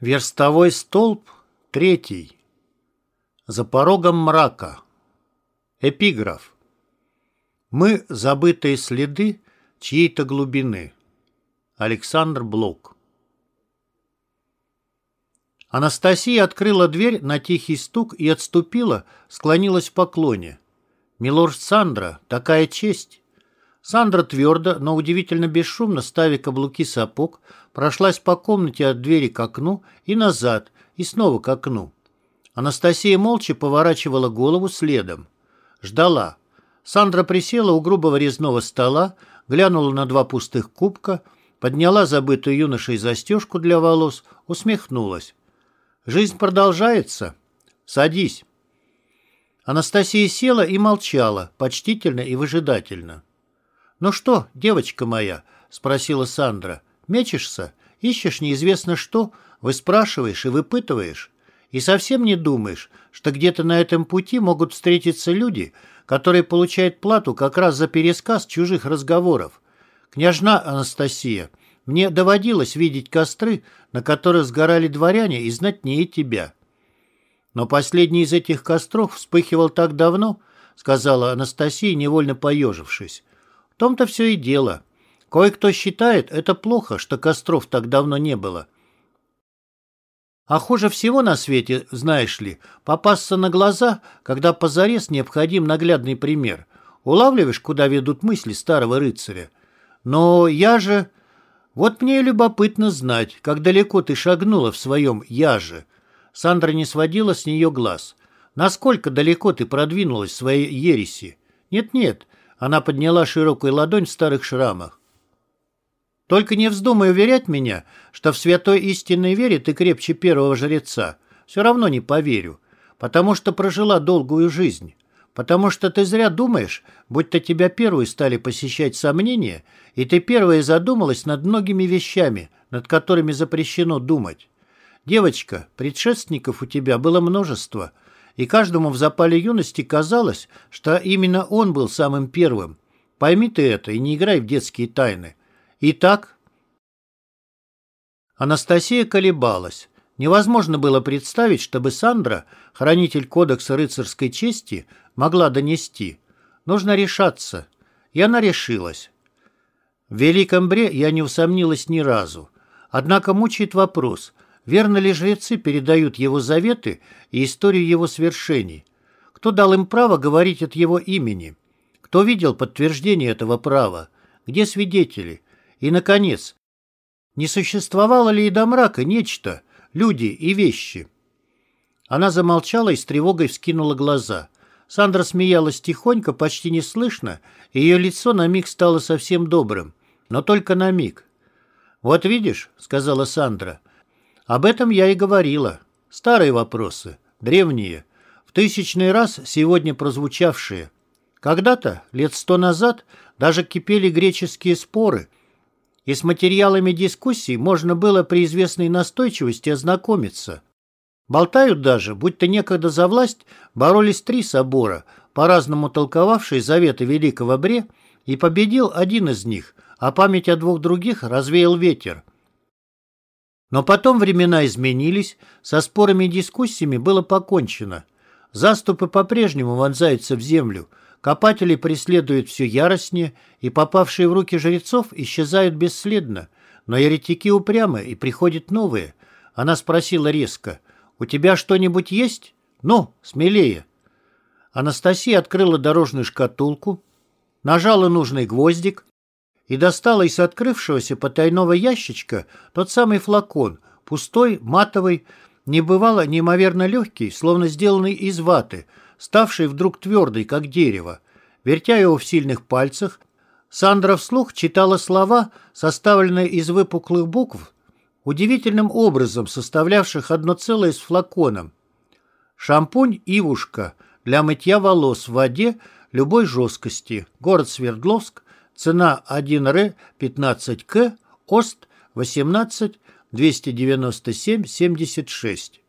Верстовой столб третий. За порогом мрака. Эпиграф. Мы — забытые следы чьей-то глубины. Александр Блок. Анастасия открыла дверь на тихий стук и отступила, склонилась в поклоне. «Милорд Сандра, такая честь!» Сандра твердо, но удивительно бесшумно, ставя каблуки сапог, прошлась по комнате от двери к окну и назад, и снова к окну. Анастасия молча поворачивала голову следом. Ждала. Сандра присела у грубого резного стола, глянула на два пустых кубка, подняла забытую юношей застежку для волос, усмехнулась. «Жизнь продолжается. Садись». Анастасия села и молчала, почтительно и выжидательно. «Ну что, девочка моя?» — спросила Сандра. «Мечешься? Ищешь неизвестно что? Выспрашиваешь и выпытываешь? И совсем не думаешь, что где-то на этом пути могут встретиться люди, которые получают плату как раз за пересказ чужих разговоров? Княжна Анастасия, мне доводилось видеть костры, на которых сгорали дворяне и знатнее тебя». «Но последний из этих костров вспыхивал так давно», — сказала Анастасия, невольно поежившись том-то все и дело. Кое-кто считает, это плохо, что костров так давно не было. А хуже всего на свете, знаешь ли, попасться на глаза, когда позарез необходим наглядный пример. Улавливаешь, куда ведут мысли старого рыцаря? Но я же... Вот мне и любопытно знать, как далеко ты шагнула в своем «я же». Сандра не сводила с нее глаз. Насколько далеко ты продвинулась в своей ереси? Нет-нет, она подняла широкую ладонь в старых шрамах. «Только не вздумай уверять меня, что в святой истинной вере ты крепче первого жреца. Все равно не поверю, потому что прожила долгую жизнь». Потому что ты зря думаешь, будто тебя первую стали посещать сомнения, и ты первая задумалась над многими вещами, над которыми запрещено думать. Девочка, предшественников у тебя было множество – и каждому в запале юности казалось, что именно он был самым первым. Пойми ты это и не играй в детские тайны. Итак... Анастасия колебалась. Невозможно было представить, чтобы Сандра, хранитель кодекса рыцарской чести, могла донести. Нужно решаться. И она решилась. В Великом Бре я не усомнилась ни разу. Однако мучает вопрос, Верно ли жрецы передают его заветы и историю его свершений? Кто дал им право говорить от его имени? Кто видел подтверждение этого права? Где свидетели? И, наконец, не существовало ли и до мрака нечто, люди и вещи? Она замолчала и с тревогой вскинула глаза. Сандра смеялась тихонько, почти неслышно, и ее лицо на миг стало совсем добрым. Но только на миг. «Вот видишь», — сказала Сандра, об этом я и говорила. Старые вопросы, древние, в тысячный раз сегодня прозвучавшие. Когда-то, лет сто назад, даже кипели греческие споры, и с материалами дискуссий можно было при известной настойчивости ознакомиться. Болтают даже, будто некогда за власть боролись три собора, по-разному толковавшие заветы Великого Бре, и победил один из них, а память о двух других развеял ветер. Но потом времена изменились, со спорами и дискуссиями было покончено. Заступы по-прежнему вонзаются в землю, копатели преследуют все яростнее, и попавшие в руки жрецов исчезают бесследно. Но еретики упрямы, и приходят новые. Она спросила резко, «У тебя что-нибудь есть? Ну, смелее». Анастасия открыла дорожную шкатулку, нажала нужный гвоздик, и достала из открывшегося потайного ящичка тот самый флакон, пустой, матовый, не бывало неимоверно легкий, словно сделанный из ваты, ставший вдруг твердый, как дерево. Вертя его в сильных пальцах, Сандра вслух читала слова, составленные из выпуклых букв, удивительным образом составлявших одно целое с флаконом. Шампунь «Ивушка» для мытья волос в воде любой жесткости. Город Свердловск, Цена 1Р 15К, ОСТ 18 297 76.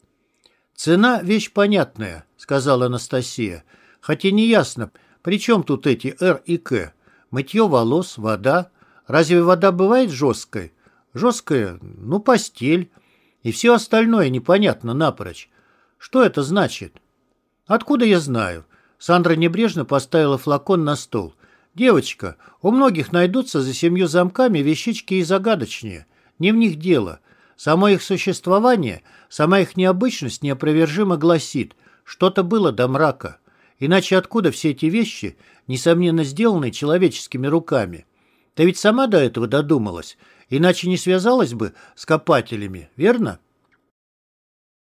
«Цена – вещь понятная», – сказала Анастасия. «Хотя не ясно, при чем тут эти Р и К? Мытье волос, вода. Разве вода бывает жесткой? Жесткая? Ну, постель. И все остальное непонятно напрочь. Что это значит? Откуда я знаю? Сандра небрежно поставила флакон на стол. «Девочка, у многих найдутся за семью замками вещички и загадочнее. Не в них дело. Само их существование, сама их необычность неопровержимо гласит, что-то было до мрака. Иначе откуда все эти вещи, несомненно сделанные человеческими руками? Ты ведь сама до этого додумалась, иначе не связалась бы с копателями, верно?»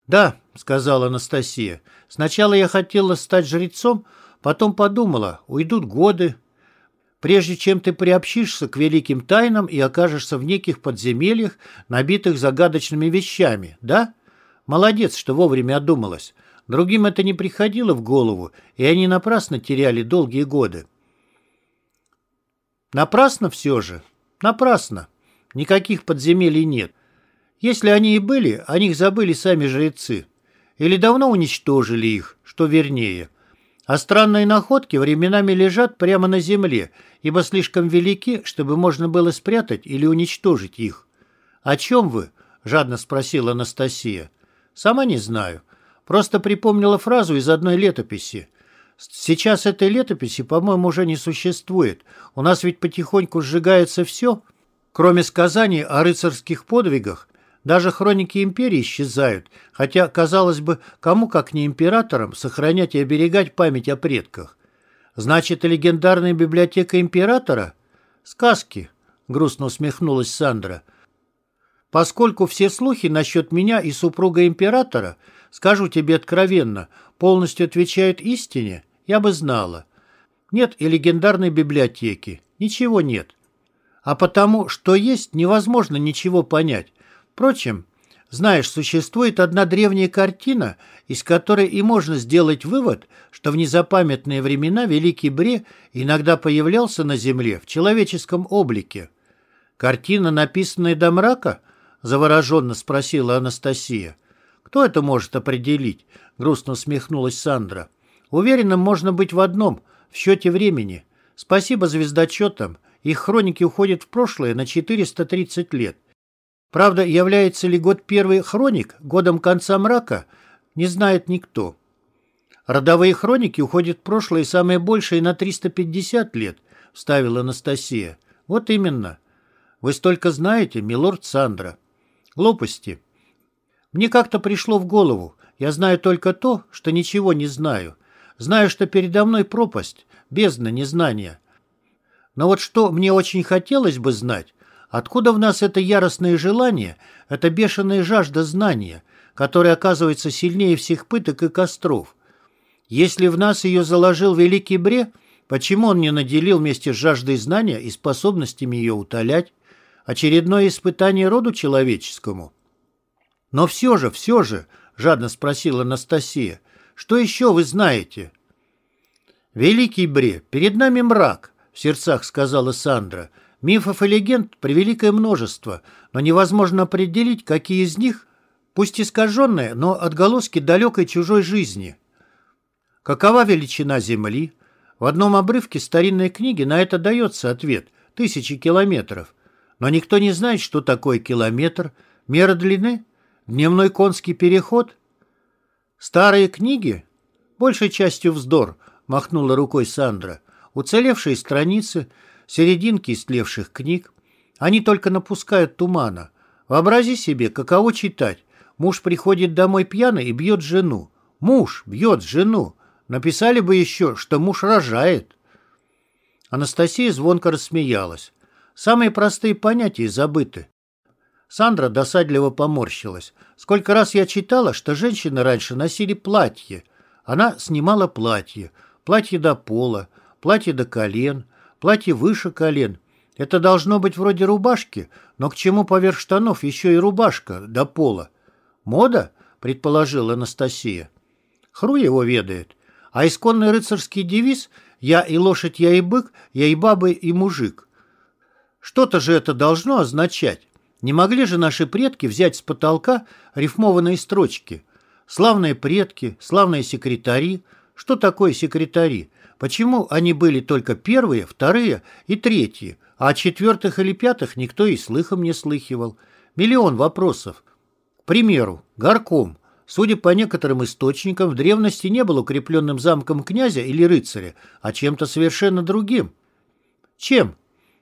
«Да», — сказала Анастасия, — «сначала я хотела стать жрецом, потом подумала, уйдут годы, прежде чем ты приобщишься к великим тайнам и окажешься в неких подземельях, набитых загадочными вещами, да? Молодец, что вовремя одумалась. Другим это не приходило в голову, и они напрасно теряли долгие годы. Напрасно все же? Напрасно. Никаких подземелий нет. Если они и были, о них забыли сами жрецы. Или давно уничтожили их, что вернее. А странные находки временами лежат прямо на земле, ибо слишком велики, чтобы можно было спрятать или уничтожить их. «О чем вы?» – жадно спросила Анастасия. «Сама не знаю. Просто припомнила фразу из одной летописи. Сейчас этой летописи, по-моему, уже не существует. У нас ведь потихоньку сжигается все, кроме сказаний о рыцарских подвигах даже хроники империи исчезают, хотя, казалось бы, кому как не императорам сохранять и оберегать память о предках. Значит, легендарная библиотека императора? Сказки, грустно усмехнулась Сандра. Поскольку все слухи насчет меня и супруга императора, скажу тебе откровенно, полностью отвечают истине, я бы знала. Нет и легендарной библиотеки, ничего нет. А потому, что есть, невозможно ничего понять. Впрочем, знаешь, существует одна древняя картина, из которой и можно сделать вывод, что в незапамятные времена Великий Бре иногда появлялся на земле в человеческом облике. «Картина, написанная до мрака?» – завороженно спросила Анастасия. «Кто это может определить?» – грустно усмехнулась Сандра. «Уверенным можно быть в одном – в счете времени. Спасибо звездочетам. Их хроники уходят в прошлое на 430 лет. Правда, является ли год первый хроник годом конца мрака, не знает никто. Родовые хроники уходят в прошлое самое большее на 350 лет, вставила Анастасия. Вот именно. Вы столько знаете, милорд Сандра. Глупости. Мне как-то пришло в голову. Я знаю только то, что ничего не знаю. Знаю, что передо мной пропасть, бездна незнания. Но вот что мне очень хотелось бы знать, Откуда в нас это яростное желание, эта бешеная жажда знания, которая оказывается сильнее всех пыток и костров? Если в нас ее заложил великий Бре, почему он не наделил вместе с жаждой знания и способностями ее утолять? Очередное испытание роду человеческому? Но все же, все же, жадно спросила Анастасия, что еще вы знаете? Великий Бре, перед нами мрак, в сердцах сказала Сандра, — Мифов и легенд превеликое множество, но невозможно определить, какие из них, пусть искаженные, но отголоски далекой чужой жизни. Какова величина Земли? В одном обрывке старинной книги на это дается ответ – тысячи километров. Но никто не знает, что такое километр, мера длины, дневной конский переход. Старые книги? Большей частью вздор, махнула рукой Сандра. Уцелевшие страницы – серединки истлевших книг. Они только напускают тумана. Вообрази себе, каково читать. Муж приходит домой пьяный и бьет жену. Муж бьет жену. Написали бы еще, что муж рожает. Анастасия звонко рассмеялась. Самые простые понятия забыты. Сандра досадливо поморщилась. Сколько раз я читала, что женщины раньше носили платье. Она снимала платье, платье до пола, платье до колен, Платье выше колен. Это должно быть вроде рубашки, но к чему поверх штанов еще и рубашка до пола? Мода, предположила Анастасия. Хру его ведает. А исконный рыцарский девиз «Я и лошадь, я и бык, я и баба, и мужик». Что-то же это должно означать. Не могли же наши предки взять с потолка рифмованные строчки? Славные предки, славные секретари. Что такое секретари? Почему они были только первые, вторые и третьи, а о четвертых или пятых никто и слыхом не слыхивал? Миллион вопросов. К примеру, горком. Судя по некоторым источникам, в древности не был укрепленным замком князя или рыцаря, а чем-то совершенно другим. Чем?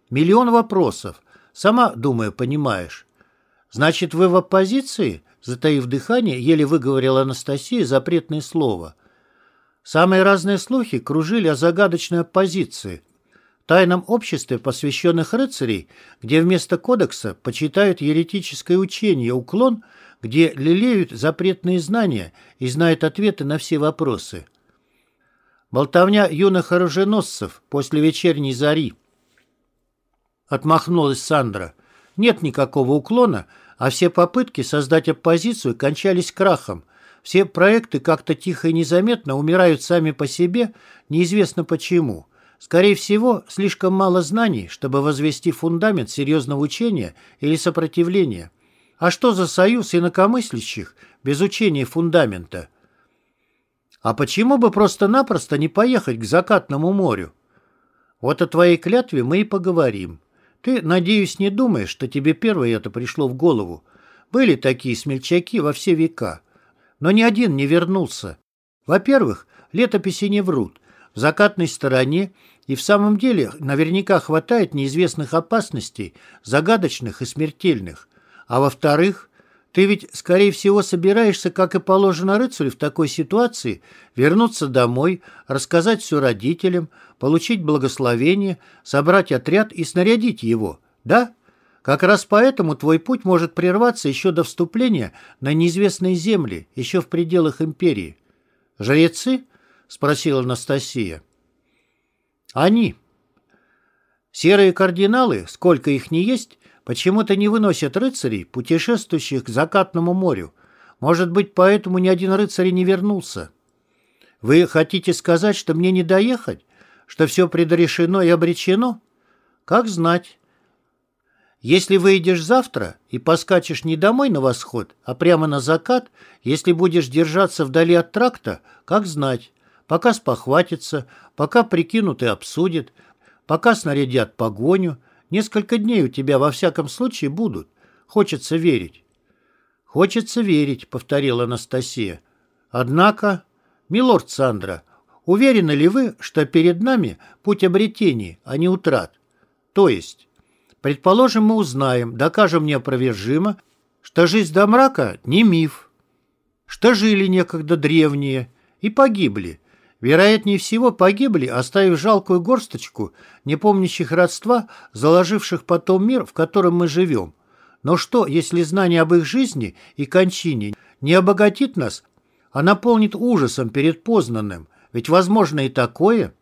Миллион вопросов. Сама, думаю, понимаешь. Значит, вы в оппозиции? Затаив дыхание, еле выговорила Анастасия запретное слово. Самые разные слухи кружили о загадочной оппозиции, тайном обществе посвященных рыцарей, где вместо кодекса почитают еретическое учение «Уклон», где лелеют запретные знания и знают ответы на все вопросы. Болтовня юных оруженосцев после вечерней зари. Отмахнулась Сандра. Нет никакого уклона, а все попытки создать оппозицию кончались крахом. Все проекты как-то тихо и незаметно умирают сами по себе, неизвестно почему. Скорее всего, слишком мало знаний, чтобы возвести фундамент серьезного учения или сопротивления. А что за союз инакомыслящих без учения фундамента? А почему бы просто-напросто не поехать к закатному морю? Вот о твоей клятве мы и поговорим. Ты, надеюсь, не думаешь, что тебе первое это пришло в голову. Были такие смельчаки во все века. Но ни один не вернулся. Во-первых, летописи не врут. В закатной стороне и в самом деле наверняка хватает неизвестных опасностей, загадочных и смертельных. А во-вторых, ты ведь, скорее всего, собираешься, как и положено рыцарю в такой ситуации, вернуться домой, рассказать все родителям, получить благословение, собрать отряд и снарядить его, да? Как раз поэтому твой путь может прерваться еще до вступления на неизвестные земли, еще в пределах империи. «Жрецы?» — спросила Анастасия. «Они. Серые кардиналы, сколько их ни есть, почему-то не выносят рыцарей, путешествующих к закатному морю. Может быть, поэтому ни один рыцарь не вернулся. Вы хотите сказать, что мне не доехать? Что все предрешено и обречено? Как знать. Если выйдешь завтра и поскачешь не домой на восход, а прямо на закат, если будешь держаться вдали от тракта, как знать. Пока спохватится, пока прикинут и обсудят, пока снарядят погоню, несколько дней у тебя во всяком случае будут. Хочется верить. Хочется верить, повторила Анастасия. Однако, милорд Сандра, уверены ли вы, что перед нами путь обретений, а не утрат? То есть... Предположим, мы узнаем, докажем неопровержимо, что жизнь до мрака не миф, что жили некогда древние и погибли. Вероятнее всего, погибли, оставив жалкую горсточку, не помнящих родства, заложивших потом мир, в котором мы живем. Но что, если знание об их жизни и кончине не обогатит нас, а наполнит ужасом перед познанным? Ведь возможно и такое –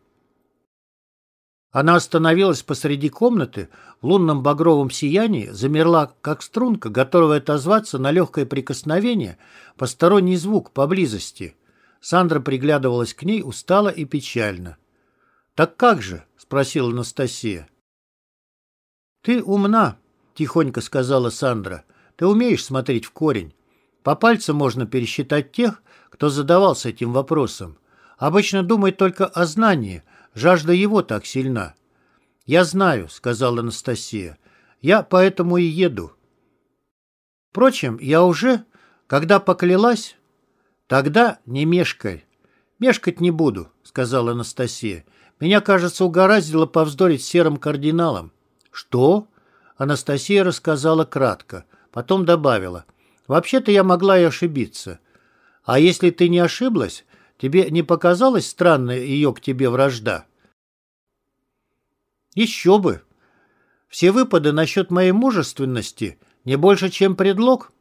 она остановилась посреди комнаты, в лунном багровом сиянии, замерла, как струнка, готовая отозваться на легкое прикосновение, посторонний звук поблизости. Сандра приглядывалась к ней устало и печально. «Так как же?» — спросила Анастасия. «Ты умна», — тихонько сказала Сандра. «Ты умеешь смотреть в корень. По пальцам можно пересчитать тех, кто задавался этим вопросом. Обычно думает только о знании — Жажда его так сильна. «Я знаю», — сказала Анастасия. «Я поэтому и еду». Впрочем, я уже, когда поклялась, тогда не мешкай. «Мешкать не буду», — сказала Анастасия. «Меня, кажется, угораздило повздорить с серым кардиналом». «Что?» — Анастасия рассказала кратко. Потом добавила. «Вообще-то я могла и ошибиться. А если ты не ошиблась, Тебе не показалась странная ее к тебе вражда? Еще бы. Все выпады насчет моей мужественности не больше, чем предлог.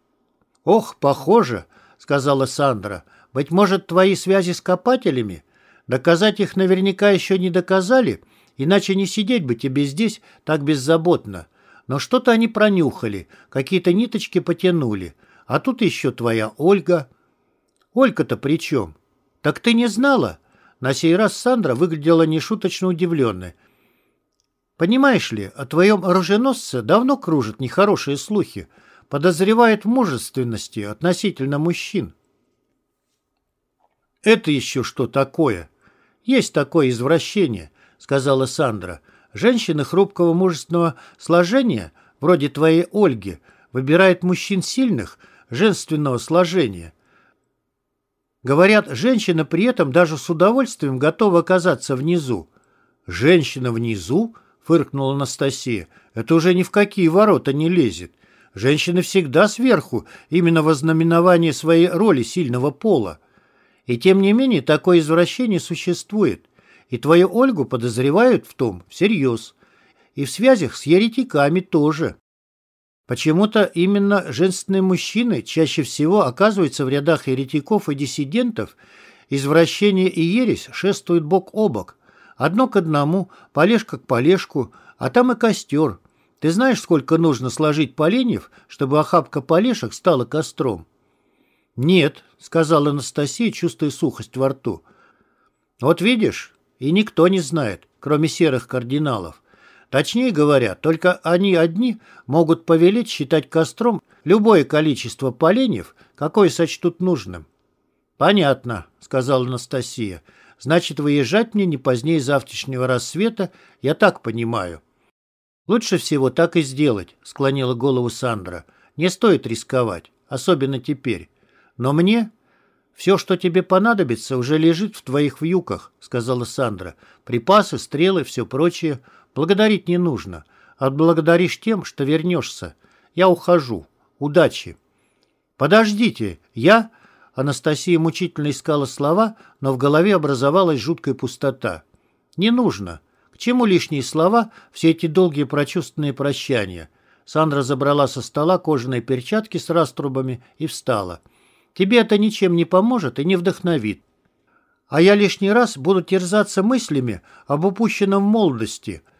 Ох, похоже, сказала Сандра. Быть может, твои связи с копателями? Доказать их наверняка еще не доказали, иначе не сидеть бы тебе здесь так беззаботно. Но что-то они пронюхали, какие-то ниточки потянули. А тут еще твоя Ольга. Ольга-то при чем? «Так ты не знала?» На сей раз Сандра выглядела нешуточно удивленной. «Понимаешь ли, о твоем оруженосце давно кружат нехорошие слухи. Подозревают в мужественности относительно мужчин». «Это еще что такое?» «Есть такое извращение», — сказала Сандра. «Женщины хрупкого мужественного сложения, вроде твоей Ольги, выбирают мужчин сильных, женственного сложения. Говорят, женщина при этом даже с удовольствием готова оказаться внизу. «Женщина внизу?» — фыркнула Анастасия. «Это уже ни в какие ворота не лезет. Женщина всегда сверху, именно во знаменование своей роли сильного пола. И тем не менее такое извращение существует. И твою Ольгу подозревают в том всерьез. И в связях с еретиками тоже. Почему-то именно женственные мужчины чаще всего оказываются в рядах еретиков и диссидентов, извращение и ересь шествуют бок о бок. Одно к одному, полежка к полежку, а там и костер. Ты знаешь, сколько нужно сложить поленьев, чтобы охапка полешек стала костром? «Нет», — сказала Анастасия, чувствуя сухость во рту. «Вот видишь, и никто не знает, кроме серых кардиналов. Точнее говоря, только они одни могут повелеть считать костром любое количество поленьев, какое сочтут нужным. «Понятно», — сказала Анастасия. «Значит, выезжать мне не позднее завтрашнего рассвета, я так понимаю». «Лучше всего так и сделать», — склонила голову Сандра. «Не стоит рисковать, особенно теперь. Но мне...» «Все, что тебе понадобится, уже лежит в твоих вьюках», — сказала Сандра. «Припасы, стрелы, все прочее. Благодарить не нужно. Отблагодаришь тем, что вернешься. Я ухожу. Удачи. Подождите, я... Анастасия мучительно искала слова, но в голове образовалась жуткая пустота. Не нужно. К чему лишние слова, все эти долгие прочувственные прощания? Сандра забрала со стола кожаные перчатки с раструбами и встала. Тебе это ничем не поможет и не вдохновит. А я лишний раз буду терзаться мыслями об упущенном молодости –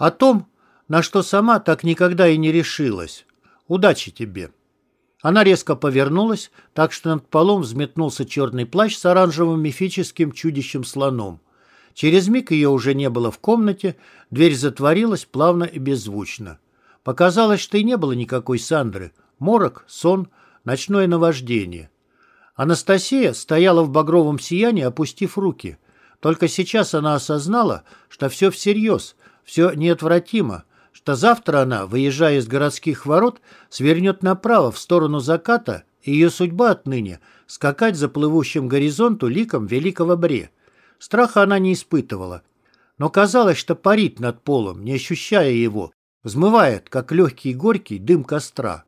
о том, на что сама так никогда и не решилась. Удачи тебе. Она резко повернулась, так что над полом взметнулся черный плащ с оранжевым мифическим чудищем-слоном. Через миг ее уже не было в комнате, дверь затворилась плавно и беззвучно. Показалось, что и не было никакой Сандры. Морок, сон, ночное наваждение. Анастасия стояла в багровом сиянии, опустив руки. Только сейчас она осознала, что все всерьез, все неотвратимо, что завтра она, выезжая из городских ворот, свернет направо в сторону заката, и ее судьба отныне — скакать за плывущим горизонту ликом великого бре. Страха она не испытывала, но казалось, что парит над полом, не ощущая его, взмывает, как легкий горький дым костра.